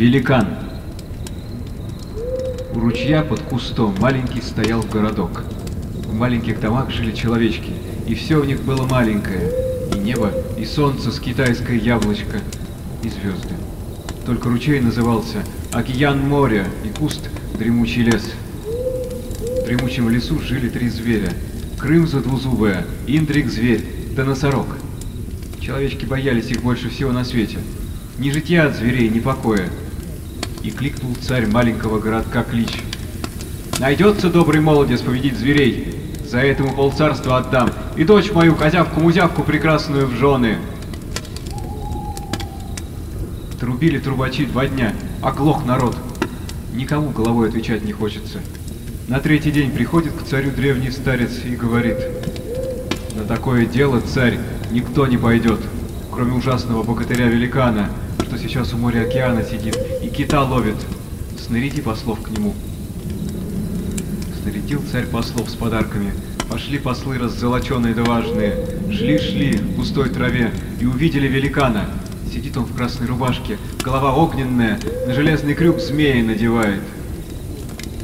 Великан. У ручья под кустом маленький стоял городок. В маленьких домах жили человечки, и все в них было маленькое. И небо, и солнце с китайское яблочко, и звезды. Только ручей назывался Океан моря и куст Дремучий лес. В дремучем лесу жили три зверя. Крымза двузубая, Индрик зверь, да носорог. Человечки боялись их больше всего на свете. Ни житья от зверей, ни покоя. И кликнул царь маленького городка клич. Найдется добрый молодец победить зверей. За это ему полцарства отдам. И дочь мою, козявку-музявку прекрасную в жены. Трубили трубачи два дня, оглох народ. Никому головой отвечать не хочется. На третий день приходит к царю древний старец и говорит, «На такое дело, царь, никто не пойдет, кроме ужасного богатыря-великана, что сейчас у моря океана сидит и кита ловит. Снаряди послов к нему». Снарядил царь послов с подарками. Пошли послы раззолоченные да важные. Шли-шли в густой траве и увидели великана. Сидит он в красной рубашке, голова огненная, на железный крюк змеи надевает.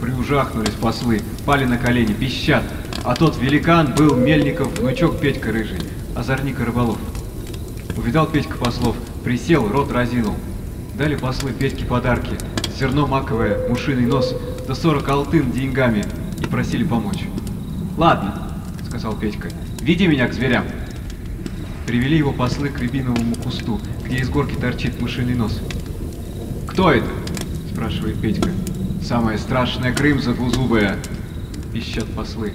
Приужахнулись послы, пали на колени, пищат. А тот великан был Мельников, внучок Петька Рыжий, озорник и рыболов. Увидал Петька послов, присел, рот разинул. Дали послы Петьке подарки, зерно маковое, мушиный нос, да сорок алтын деньгами, и просили помочь. «Ладно», — сказал Петька, — «веди меня к зверям». Привели его послы к рябиновому кусту, где из горки торчит мышиный нос. «Кто это?» – спрашивает Петька. «Самая страшная Крымза двузубая!» – пищат послы.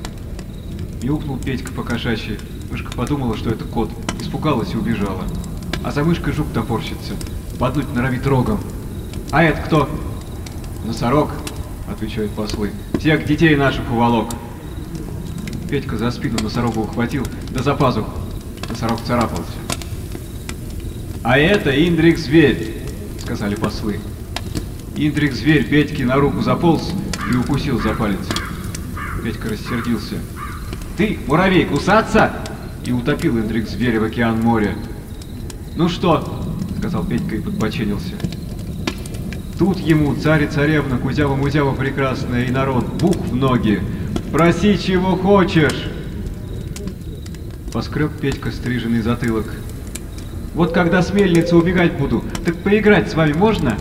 Мяукнул Петька по кошачьи. Мышка подумала, что это кот, испугалась и убежала. А за мышкой жук топорщится, поднуть норовит рогом. «А это кто?» «Носорог», — отвечают послы. «Всех детей наших уволок». Петька за спину носорога ухватил, да за пазуху. Носорог царапался. «А это Индрик-зверь», — сказали послы. Индрик-зверь Петьке на руку заполз и укусил за палец. Петька рассердился. «Ты, муравей, кусаться?» И утопил Индрик-зверя в океан моря. «Ну что?» — сказал Петька и подбоченился. Тут ему царь и царевна, кузява-музява прекрасная и народ, бух в ноги. «Проси, чего хочешь!» Поскреб Петька стриженный затылок. «Вот когда с мельницы убегать буду, так поиграть с вами можно?»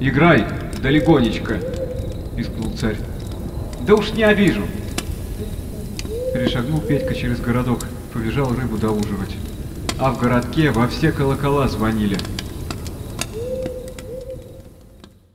«Играй, да легонечко!» — пискнул царь. «Да уж не обижу!» Перешагнул Петька через городок, побежал рыбу доуживать. А в городке во все колокола звонили.